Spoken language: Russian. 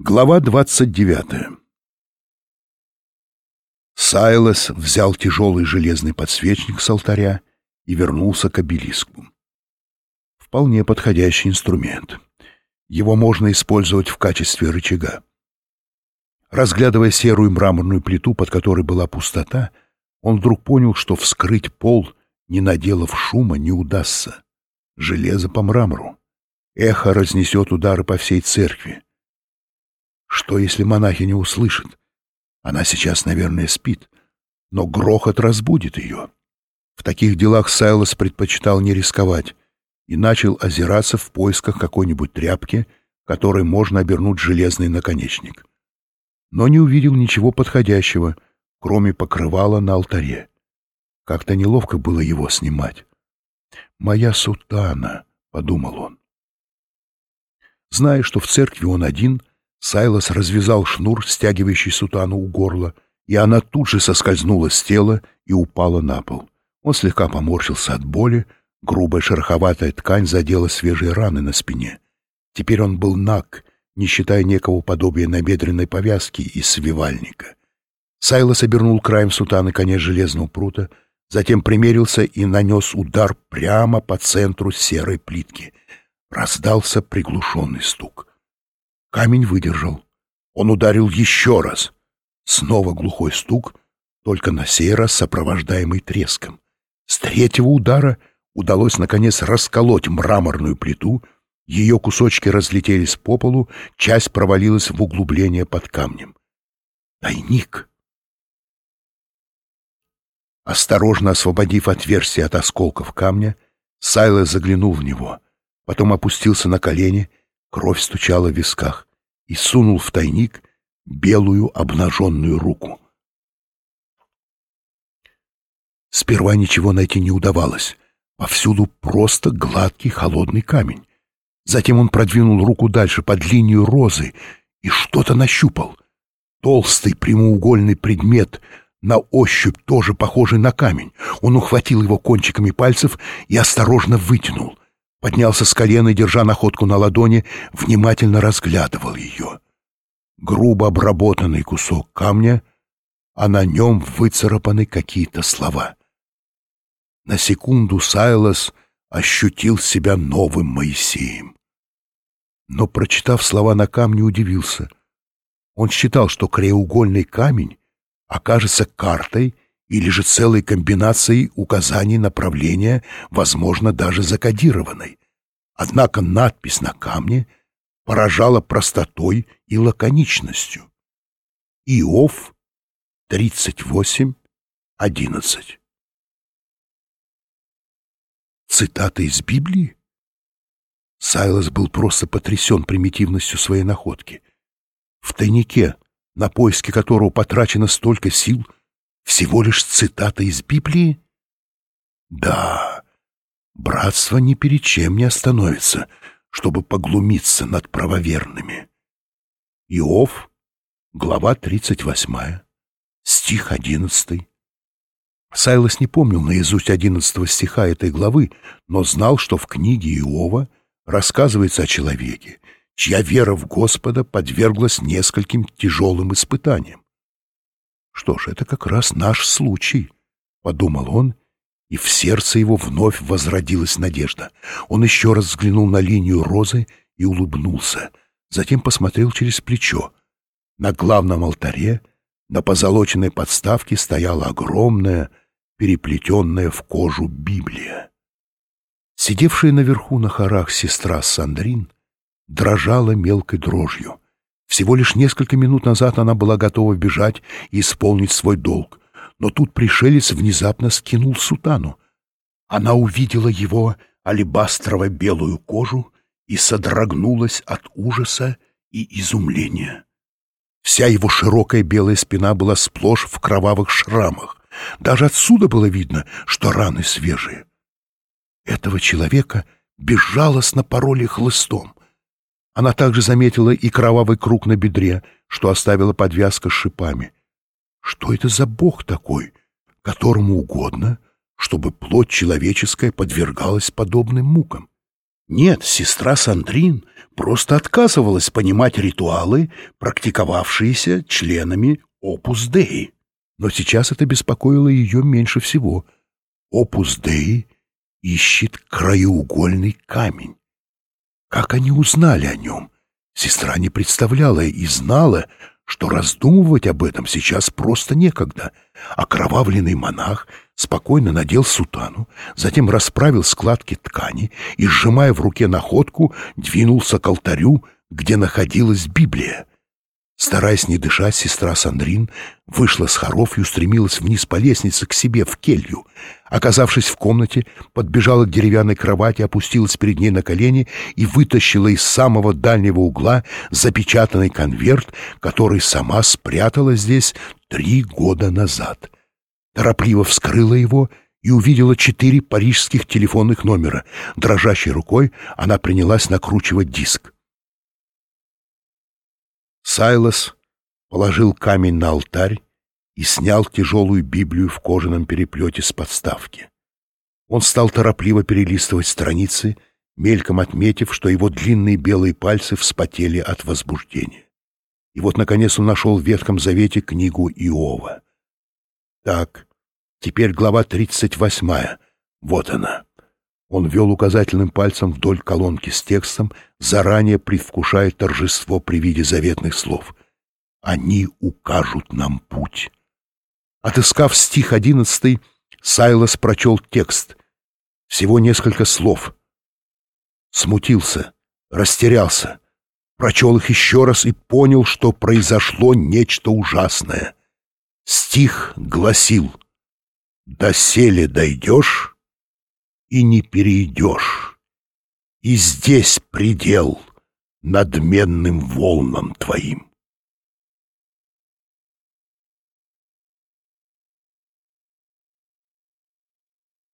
Глава двадцать девятая Сайлос взял тяжелый железный подсвечник с алтаря и вернулся к обелиску. Вполне подходящий инструмент. Его можно использовать в качестве рычага. Разглядывая серую мраморную плиту, под которой была пустота, он вдруг понял, что вскрыть пол, не наделав шума, не удастся. Железо по мрамору. Эхо разнесет удары по всей церкви. Что, если монахиня услышит? Она сейчас, наверное, спит, но грохот разбудит ее. В таких делах Сайлос предпочитал не рисковать и начал озираться в поисках какой-нибудь тряпки, которой можно обернуть железный наконечник. Но не увидел ничего подходящего, кроме покрывала на алтаре. Как-то неловко было его снимать. «Моя сутана», — подумал он. Зная, что в церкви он один, Сайлос развязал шнур, стягивающий сутану у горла, и она тут же соскользнула с тела и упала на пол. Он слегка поморщился от боли, грубая шероховатая ткань задела свежие раны на спине. Теперь он был наг, не считая некого подобия набедренной повязки и свивальника. Сайлос обернул краем сутаны конец железного прута, затем примерился и нанес удар прямо по центру серой плитки. Раздался приглушенный стук. Камень выдержал. Он ударил еще раз. Снова глухой стук, только на сей раз сопровождаемый треском. С третьего удара удалось, наконец, расколоть мраморную плиту, ее кусочки разлетелись по полу, часть провалилась в углубление под камнем. Тайник! Осторожно освободив отверстие от осколков камня, Сайло заглянул в него, потом опустился на колени Кровь стучала в висках и сунул в тайник белую обнаженную руку. Сперва ничего найти не удавалось. Повсюду просто гладкий холодный камень. Затем он продвинул руку дальше под линию розы и что-то нащупал. Толстый прямоугольный предмет, на ощупь тоже похожий на камень. Он ухватил его кончиками пальцев и осторожно вытянул поднялся с колена, держа находку на ладони, внимательно разглядывал ее. Грубо обработанный кусок камня, а на нем выцарапаны какие-то слова. На секунду Сайлос ощутил себя новым Моисеем. Но, прочитав слова на камне, удивился. Он считал, что краеугольный камень окажется картой или же целой комбинацией указаний направления, возможно, даже закодированной. Однако надпись на камне поражала простотой и лаконичностью. Иов 38.11 Цитата из Библии? Сайлос был просто потрясен примитивностью своей находки. В тайнике, на поиски которого потрачено столько сил — всего лишь цитата из Библии? Да, братство ни перед чем не остановится, чтобы поглумиться над правоверными. Иов, глава 38, стих 11. Сайлос не помнил наизусть одиннадцатого стиха этой главы, но знал, что в книге Иова рассказывается о человеке, чья вера в Господа подверглась нескольким тяжелым испытаниям. Что ж, это как раз наш случай, — подумал он, и в сердце его вновь возродилась надежда. Он еще раз взглянул на линию розы и улыбнулся, затем посмотрел через плечо. На главном алтаре, на позолоченной подставке стояла огромная, переплетенная в кожу Библия. Сидевшая наверху на хорах сестра Сандрин дрожала мелкой дрожью — всего лишь несколько минут назад она была готова бежать и исполнить свой долг, но тут пришелец внезапно скинул сутану. Она увидела его алебастрово-белую кожу и содрогнулась от ужаса и изумления. Вся его широкая белая спина была сплошь в кровавых шрамах. Даже отсюда было видно, что раны свежие. Этого человека безжалостно пороли хлыстом. Она также заметила и кровавый круг на бедре, что оставила подвязка с шипами. Что это за бог такой, которому угодно, чтобы плоть человеческая подвергалась подобным мукам? Нет, сестра Сандрин просто отказывалась понимать ритуалы, практиковавшиеся членами Опус Деи. Но сейчас это беспокоило ее меньше всего. Опус Деи ищет краеугольный камень. Как они узнали о нем? Сестра не представляла и знала, что раздумывать об этом сейчас просто некогда. Окровавленный монах спокойно надел сутану, затем расправил складки ткани и, сжимая в руке находку, двинулся к алтарю, где находилась Библия. Стараясь не дышать, сестра Сандрин вышла с хоров и устремилась вниз по лестнице к себе в келью. Оказавшись в комнате, подбежала к деревянной кровати, опустилась перед ней на колени и вытащила из самого дальнего угла запечатанный конверт, который сама спрятала здесь три года назад. Торопливо вскрыла его и увидела четыре парижских телефонных номера. Дрожащей рукой она принялась накручивать диск. Сайлос положил камень на алтарь и снял тяжелую Библию в кожаном переплете с подставки. Он стал торопливо перелистывать страницы, мельком отметив, что его длинные белые пальцы вспотели от возбуждения. И вот, наконец, он нашел в Ветхом Завете книгу Иова. Так, теперь глава тридцать восьмая. Вот она. Он вел указательным пальцем вдоль колонки с текстом, заранее предвкушая торжество при виде заветных слов. «Они укажут нам путь». Отыскав стих одиннадцатый, Сайлос прочел текст. Всего несколько слов. Смутился, растерялся, прочел их еще раз и понял, что произошло нечто ужасное. Стих гласил «Доселе дойдешь, и не перейдешь. И здесь предел надменным волнам твоим.